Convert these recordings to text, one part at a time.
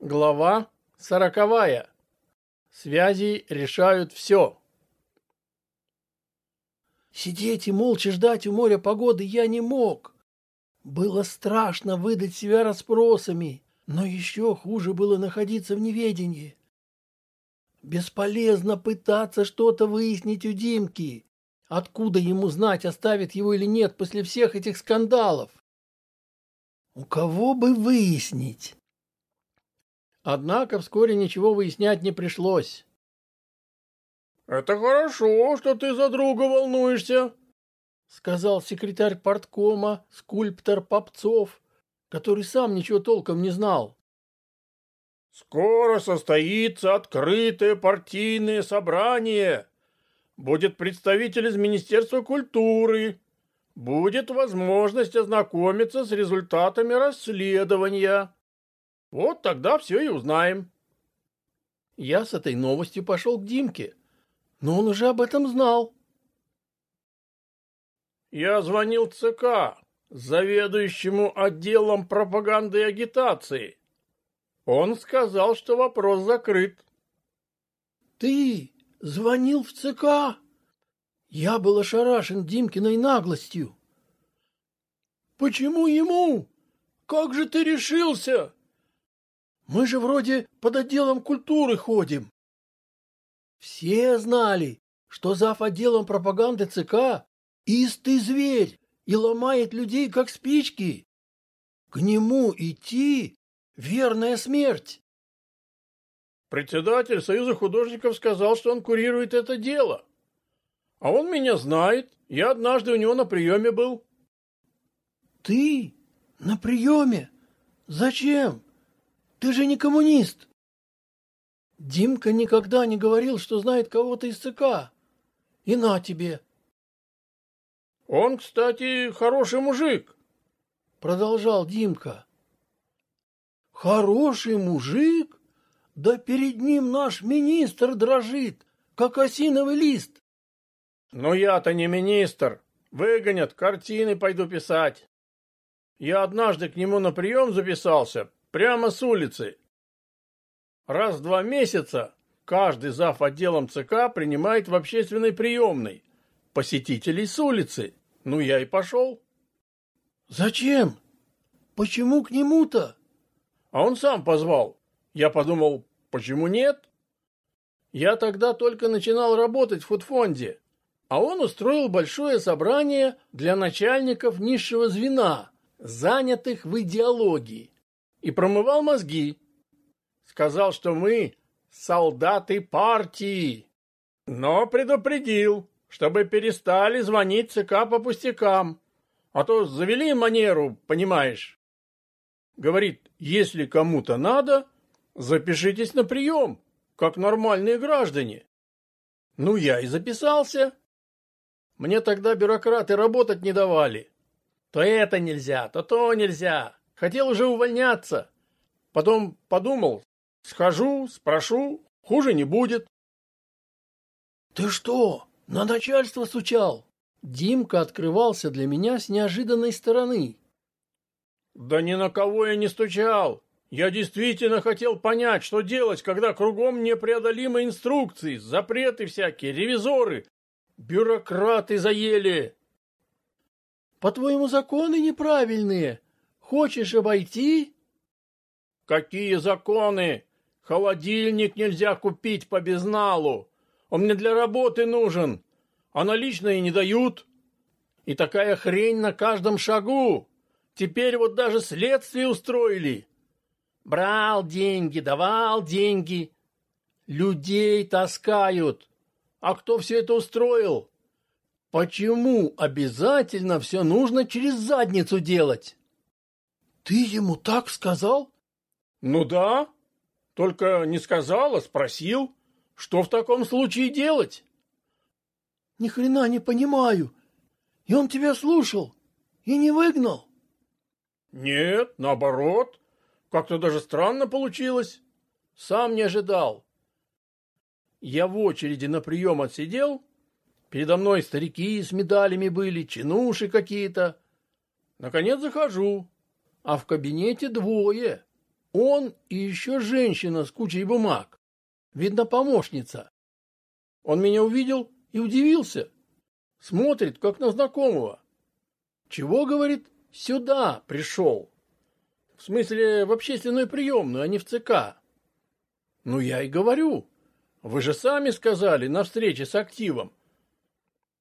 Глава сороковая. Связи решают все. Сидеть и молча ждать у моря погоды я не мог. Было страшно выдать себя расспросами, но еще хуже было находиться в неведении. Бесполезно пытаться что-то выяснить у Димки. Откуда ему знать, оставит его или нет после всех этих скандалов? У кого бы выяснить? Однако вскоре ничего выяснять не пришлось. «Это хорошо, что ты за друга волнуешься», — сказал секретарь порткома, скульптор Попцов, который сам ничего толком не знал. «Скоро состоится открытое партийное собрание. Будет представитель из Министерства культуры. Будет возможность ознакомиться с результатами расследования. Вот тогда все и узнаем. Я с этой новостью пошел к Димке, но он уже об этом знал. Я звонил ЦК, заведующему отделом пропаганды и агитации. Он сказал, что вопрос закрыт. Ты звонил в ЦК? Я был ошарашен Димкиной наглостью. Почему ему? Как же ты решился? Мы же вроде под отделом культуры ходим. Все знали, что зав. отделом пропаганды ЦК истый зверь и ломает людей, как спички. К нему идти — верная смерть. Председатель Союза художников сказал, что он курирует это дело. А он меня знает. Я однажды у него на приеме был. Ты? На приеме? Зачем? Ты же не коммунист. Димка никогда не говорил, что знает кого-то из ЦК. И на тебе. Он, кстати, хороший мужик, продолжал Димка. Хороший мужик? Да перед ним наш министр дрожит, как осиновый лист. Но я-то не министр. Выгонят, картины пойду писать. Я однажды к нему на прием записался, Прямо с улицы. Раз в два месяца каждый зав. отделом ЦК принимает в общественной приемной посетителей с улицы. Ну, я и пошел. Зачем? Почему к нему-то? А он сам позвал. Я подумал, почему нет? Я тогда только начинал работать в худфонде, а он устроил большое собрание для начальников низшего звена, занятых в идеологии и промывал мозги. Сказал, что мы солдаты партии, но предупредил, чтобы перестали звонить ЦК по пустякам, а то завели манеру, понимаешь. Говорит, если кому-то надо, запишитесь на прием, как нормальные граждане. Ну, я и записался. Мне тогда бюрократы работать не давали. То это нельзя, то то нельзя. Хотел уже увольняться. Потом подумал, схожу, спрошу, хуже не будет. Ты что, на начальство стучал? Димка открывался для меня с неожиданной стороны. Да ни на кого я не стучал. Я действительно хотел понять, что делать, когда кругом непреодолимые инструкции, запреты всякие, ревизоры, бюрократы заели. По-твоему, законы неправильные, Хочешь обойти? Какие законы? Холодильник нельзя купить по безналу. Он мне для работы нужен, а наличные не дают. И такая хрень на каждом шагу. Теперь вот даже следствие устроили. Брал деньги, давал деньги. Людей таскают. А кто все это устроил? Почему обязательно все нужно через задницу делать? Ты ему так сказал? Ну да. Только не сказал, а спросил, что в таком случае делать. Ни хрена не понимаю. И он тебя слушал и не выгнал? Нет, наоборот. Как-то даже странно получилось. Сам не ожидал. Я в очереди на прием отсидел. Передо мной старики с медалями были, чинуши какие-то. Наконец захожу а в кабинете двое. Он и еще женщина с кучей бумаг. Видно, помощница. Он меня увидел и удивился. Смотрит, как на знакомого. Чего, говорит, сюда пришел? В смысле, в общественную приемную, а не в ЦК. Ну, я и говорю. Вы же сами сказали на встрече с активом.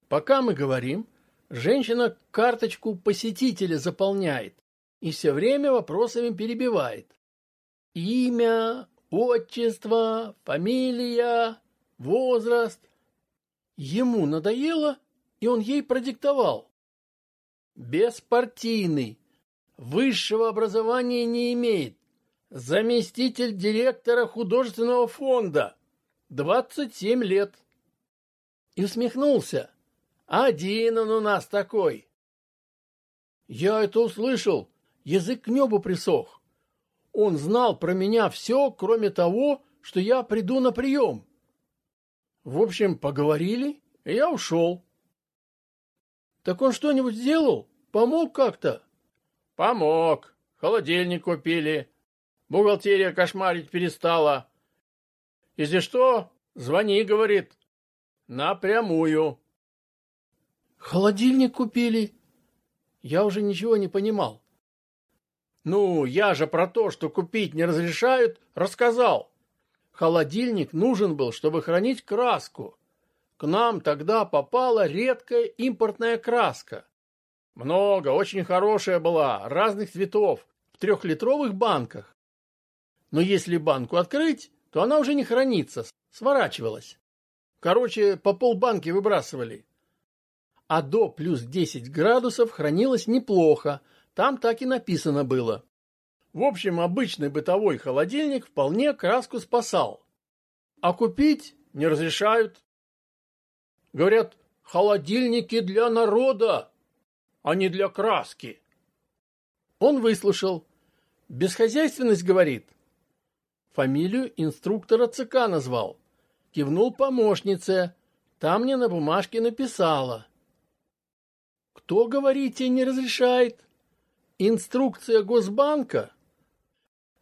Пока мы говорим, женщина карточку посетителя заполняет и все время вопросами перебивает. Имя, отчество, фамилия, возраст. Ему надоело, и он ей продиктовал. Беспартийный, высшего образования не имеет, заместитель директора художественного фонда, 27 лет. И усмехнулся. Один он у нас такой. Я это услышал, язык к небу присох. Он знал про меня все, кроме того, что я приду на прием. В общем, поговорили, и я ушел. Так он что-нибудь сделал? Помог как-то? Помог. Холодильник купили. Бухгалтерия кошмарить перестала. Если что, звони, говорит. Напрямую. Холодильник купили? Я уже ничего не понимал. Ну, я же про то, что купить не разрешают, рассказал. Холодильник нужен был, чтобы хранить краску. К нам тогда попала редкая импортная краска. Много, очень хорошая была, разных цветов, в трехлитровых банках. Но если банку открыть, то она уже не хранится, сворачивалась. Короче, по полбанки выбрасывали. А до плюс 10 градусов хранилась неплохо, там так и написано было. В общем, обычный бытовой холодильник вполне краску спасал. А купить не разрешают. Говорят, холодильники для народа, а не для краски. Он выслушал. Бесхозяйственность, говорит. Фамилию инструктора ЦК назвал. Кивнул помощнице. Там мне на бумажке написала. Кто, говорите, не разрешает? Инструкция Госбанка?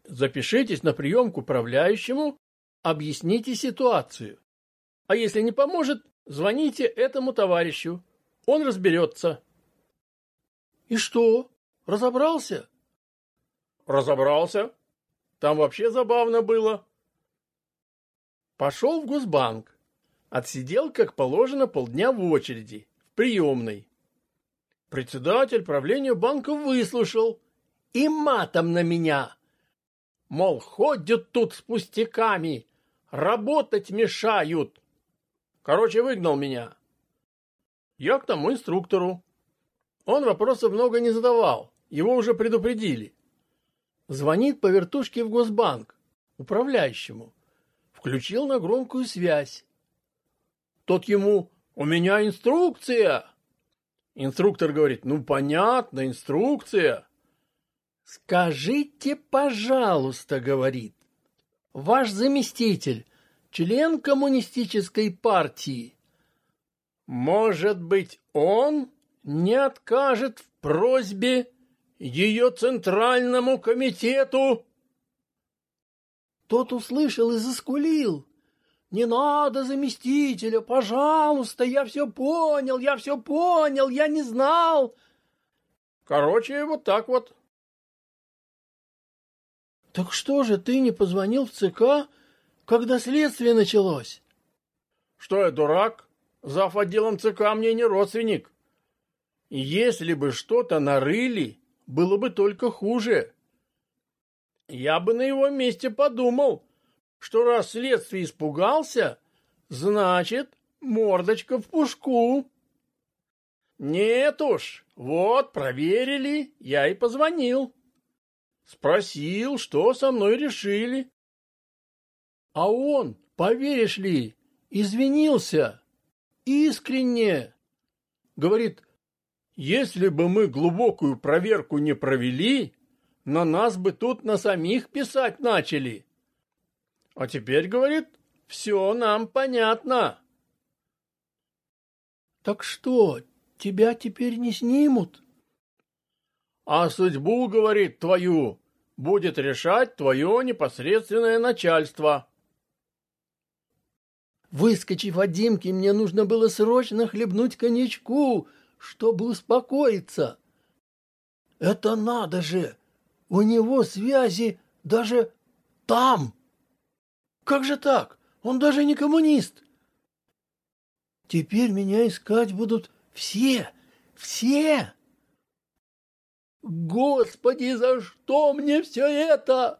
Запишитесь на прием к управляющему, объясните ситуацию. А если не поможет, Звоните этому товарищу. Он разберется. И что? Разобрался? Разобрался. Там вообще забавно было. Пошел в Госбанк. Отсидел, как положено, полдня в очереди, в приемной. Председатель правления банка выслушал и матом на меня. Мол, ходят тут с пустяками, работать мешают. Короче, выгнал меня. Я к тому инструктору. Он вопросов много не задавал, его уже предупредили. Звонит по вертушке в Госбанк, управляющему. Включил на громкую связь. Тот ему «У меня инструкция!» Инструктор говорит «Ну, понятно, инструкция!» «Скажите, пожалуйста, — говорит, — ваш заместитель член коммунистической партии. Может быть, он не откажет в просьбе ее центральному комитету? Тот услышал и заскулил. «Не надо заместителя, пожалуйста, я все понял, я все понял, я не знал». Короче, вот так вот. «Так что же ты не позвонил в ЦК когда следствие началось. Что я дурак? Зав. отделом ЦК мне не родственник. Если бы что-то нарыли, было бы только хуже. Я бы на его месте подумал, что раз следствие испугался, значит, мордочка в пушку. Нет уж, вот, проверили, я и позвонил. Спросил, что со мной решили. А он, поверишь ли, извинился. Искренне. Говорит, если бы мы глубокую проверку не провели, на нас бы тут на самих писать начали. А теперь, говорит, все нам понятно. Так что, тебя теперь не снимут? А судьбу, говорит, твою, будет решать твое непосредственное начальство. Выскочив от Димки, мне нужно было срочно хлебнуть коньячку, чтобы успокоиться. Это надо же! У него связи даже там! Как же так? Он даже не коммунист. Теперь меня искать будут все, все. Господи, за что мне все это?